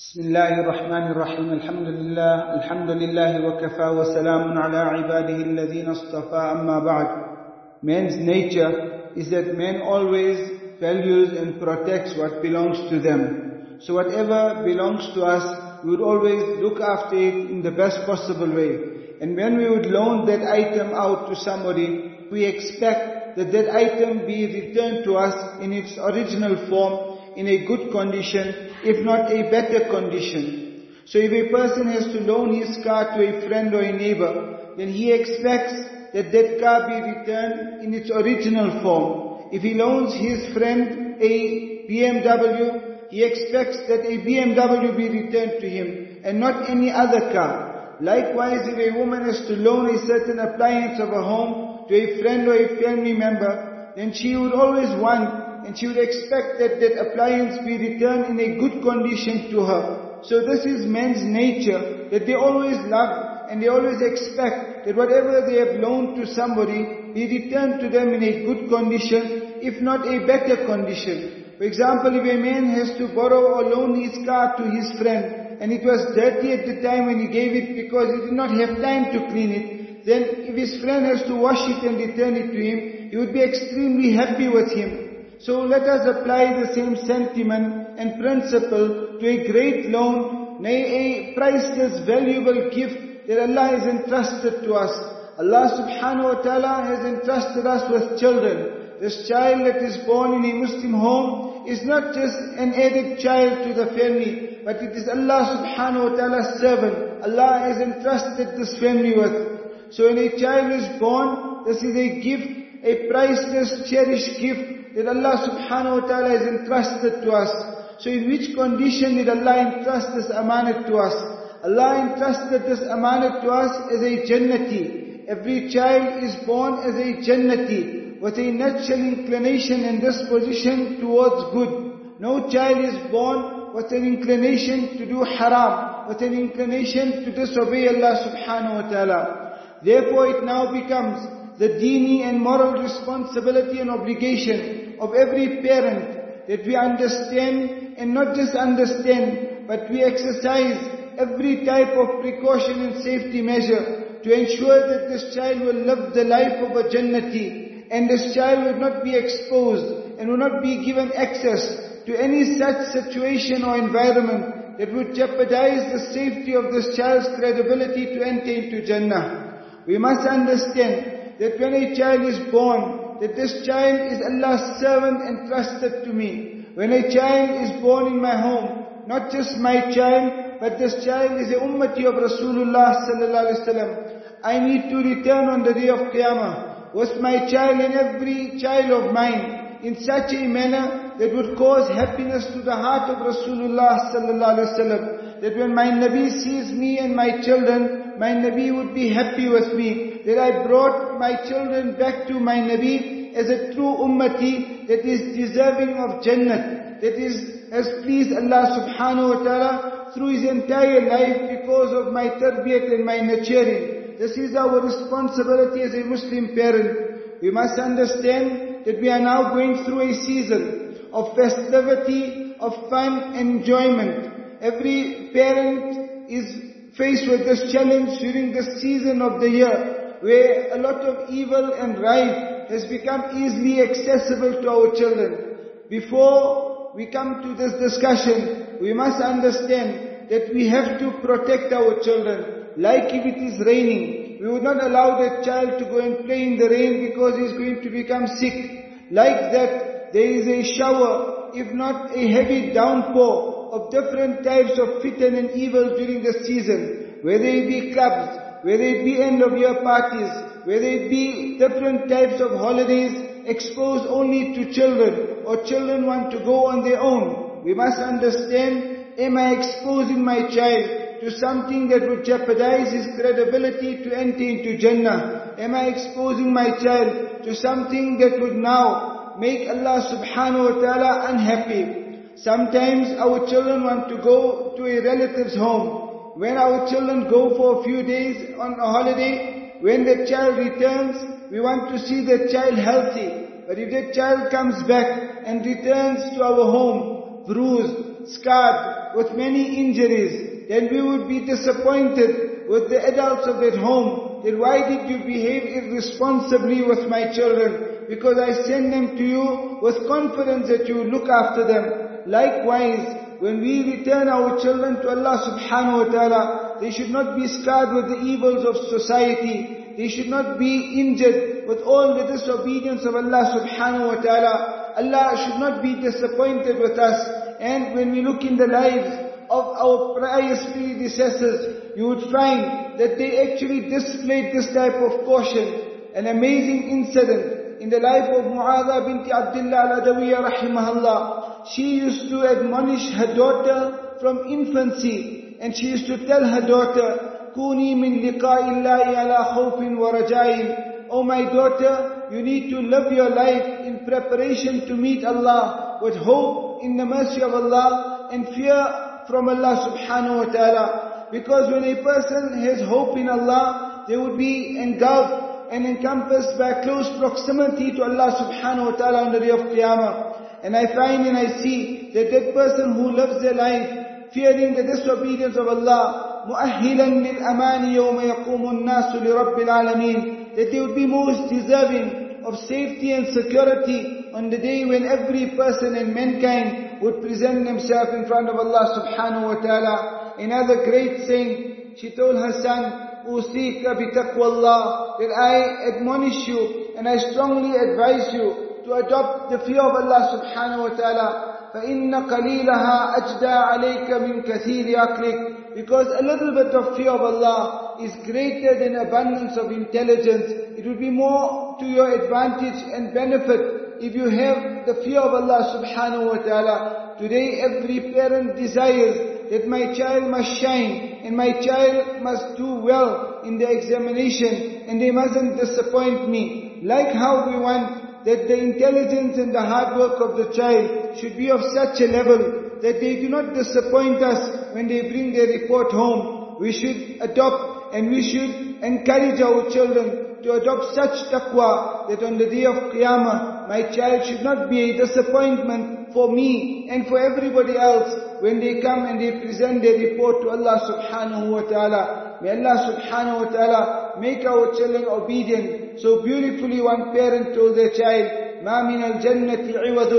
بسم الله الرحمن الرحيم الحمد لله الحمد لله وكفى وسلام على عباده الذين اصطفى أما بعد Man's nature is that man always values and protects what belongs to them. So whatever belongs to us, we would always look after it in the best possible way. And when we would loan that item out to somebody, we expect that that item be returned to us in its original form in a good condition, if not a better condition. So if a person has to loan his car to a friend or a neighbor, then he expects that that car be returned in its original form. If he loans his friend a BMW, he expects that a BMW be returned to him and not any other car. Likewise, if a woman has to loan a certain appliance of a home to a friend or a family member, then she would always want and she would expect that that appliance be returned in a good condition to her. So this is men's nature, that they always love and they always expect that whatever they have loaned to somebody be returned to them in a good condition, if not a better condition. For example, if a man has to borrow or loan his car to his friend, and it was dirty at the time when he gave it because he did not have time to clean it, then if his friend has to wash it and return it to him, he would be extremely happy with him. So let us apply the same sentiment and principle to a great loan, nay a priceless, valuable gift that Allah has entrusted to us. Allah subhanahu wa ta'ala has entrusted us with children. This child that is born in a Muslim home is not just an added child to the family, but it is Allah subhanahu wa ta'ala's servant. Allah has entrusted this family with. So when a child is born, this is a gift, a priceless, cherished gift that Allah subhanahu wa ta'ala has entrusted to us. So in which condition did Allah entrust this amanat to us? Allah entrusted this amanat to us as a jannati. Every child is born as a jannati with a natural inclination and disposition towards good. No child is born with an inclination to do haram, with an inclination to disobey Allah subhanahu wa ta'ala. Therefore it now becomes the dini and moral responsibility and obligation of every parent that we understand and not just understand, but we exercise every type of precaution and safety measure to ensure that this child will live the life of a Jannati and this child will not be exposed and will not be given access to any such situation or environment that would jeopardize the safety of this child's credibility to enter into Jannah. We must understand that when a child is born, that this child is Allah's servant entrusted to me. When a child is born in my home, not just my child, but this child is a ummati of Rasulullah sallallahu alaihi wasallam. I need to return on the day of Qiyamah with my child and every child of mine in such a manner that would cause happiness to the heart of Rasulullah sallallahu alaihi wasallam. That when my Nabi sees me and my children, my Nabi would be happy with me that I brought my children back to my Nabi as a true ummati that is deserving of Jannah, that is has pleased Allah subhanahu wa ta'ala through his entire life because of my tarbiyat and my nurturing. This is our responsibility as a Muslim parent. We must understand that we are now going through a season of festivity, of fun enjoyment. Every parent is faced with this challenge during this season of the year where a lot of evil and right has become easily accessible to our children. Before we come to this discussion, we must understand that we have to protect our children. Like if it is raining, we would not allow that child to go and play in the rain because he is going to become sick. Like that, there is a shower, if not a heavy downpour of different types of fitan and evil during the season, whether it be clubs, whether it be end of year parties, whether it be different types of holidays exposed only to children or children want to go on their own. We must understand, am I exposing my child to something that would jeopardize his credibility to enter into Jannah? Am I exposing my child to something that would now make Allah subhanahu wa ta'ala unhappy? Sometimes our children want to go to a relative's home when our children go for a few days on a holiday, when the child returns, we want to see the child healthy. But if the child comes back and returns to our home, bruised, scarred, with many injuries, then we would be disappointed with the adults of that home. Then why did you behave irresponsibly with my children? Because I send them to you with confidence that you look after them. Likewise, when we return our children to Allah subhanahu wa ta'ala, they should not be scarred with the evils of society. They should not be injured with all the disobedience of Allah subhanahu wa ta'ala. Allah should not be disappointed with us. And when we look in the lives of our pious predecessors, you would find that they actually displayed this type of caution. An amazing incident in the life of Mu'adha binti Abdullah al-Adawiyya rahimahullah, she used to admonish her daughter from infancy and she used to tell her daughter, Kuni min liqa'illahi ala khawfin wa raja'in. Oh my daughter, you need to live your life in preparation to meet Allah with hope in the mercy of Allah and fear from Allah subhanahu wa ta'ala. Because when a person has hope in Allah, they would be engulfed and encompassed by close proximity to Allah subhanahu wa ta'ala on the day of Qiyamah. And I find and I see that that person who lives their life fearing the disobedience of Allah, مؤهلا للأمان يوم يقوم الناس لرب العالمين that they would be most deserving of safety and security on the day when every person in mankind would present themselves in front of Allah subhanahu wa ta'ala. Another great saint, she told her son, أوصيك بتقوى الله that I admonish you and I strongly advise you to adopt the fear of Allah subhanahu wa ta'ala فإن قليلها أجدى عليك من كثير أكلك because a little bit of fear of Allah is greater than abundance of intelligence. It will be more to your advantage and benefit if you have the fear of Allah subhanahu wa ta'ala. Today every parent desires that my child must shine and my child must do well in the examination and they mustn't disappoint me. Like how we want that the intelligence and the hard work of the child should be of such a level that they do not disappoint us when they bring their report home. We should adopt and we should encourage our children to adopt such taqwa that on the day of Qiyamah, my child should not be a disappointment for me and for everybody else when they come and they present their report to Allah subhanahu wa ta'ala. May Allah subhanahu wa ta'ala make our children obedient. So beautifully one parent told their child, ما من الجنة عوض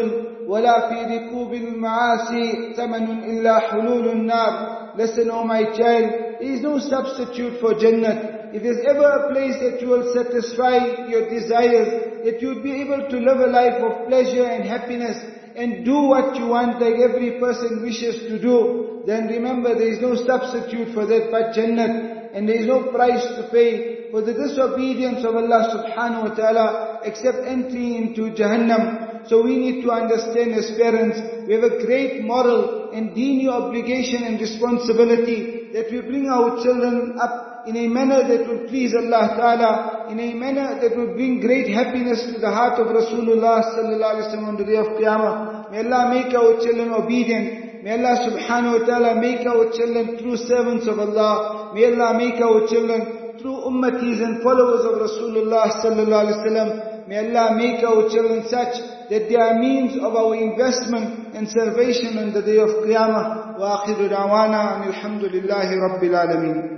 ولا في ركوب المعاصي ثمن إلا حلول النار Listen, oh my child, there is no substitute for Jannah. If there's ever a place that you will satisfy your desires, that you will be able to live a life of pleasure and happiness, and do what you want like every person wishes to do, then remember there is no substitute for that but Jannah, and there is no price to pay for the disobedience of Allah subhanahu wa ta'ala except entering into Jahannam. So we need to understand as parents, we have a great moral and dini obligation and responsibility that we bring our children up in a manner that will please Allah Ta'ala, in a manner that will bring great happiness to the heart of Rasulullah Sallallahu Alaihi Wasallam on the day of Qiyamah. May Allah make our children obedient. May Allah subhanahu wa ta'ala make our children true servants of Allah. May Allah make our children true ummatis and followers of Rasulullah sallallahu alaihi wasallam. May Allah make our children such that they are means of our investment and salvation on the day of Qiyamah. وآخر دعوانا أن الحمد لله رب العالمين